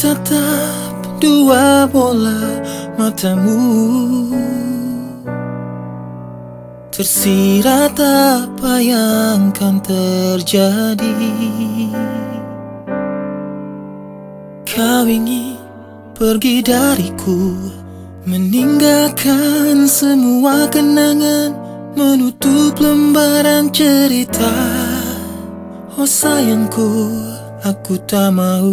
Tatap dua bola matamu. Tersirat apa yang kan terjadi? Kau ingin pergi dariku Meninggalkan semua kenangan Menutup lembaran cerita. Oh sayangku, aku tak mau.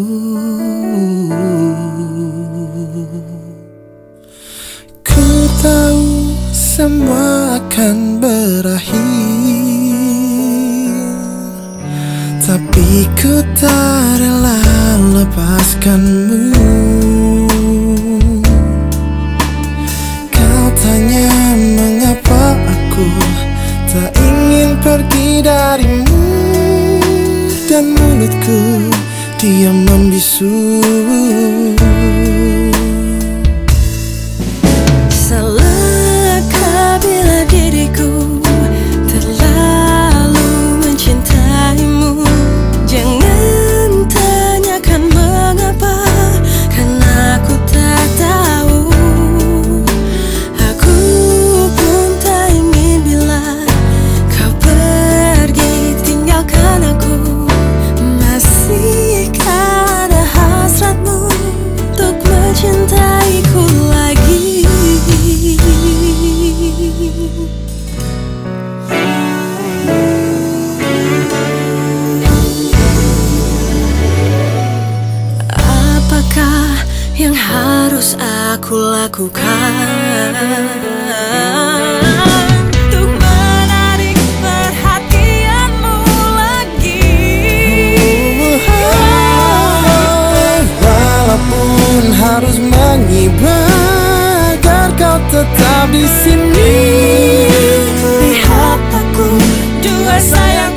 Ku tahu semua akan berakhir Tapi ku tak Dan mulutku diam membisu harus aku lakukan? Untuk menarik perhatianmu lagi. Walaupun harus mengibah agar kau tetap di sini. Lihat aku dua sayang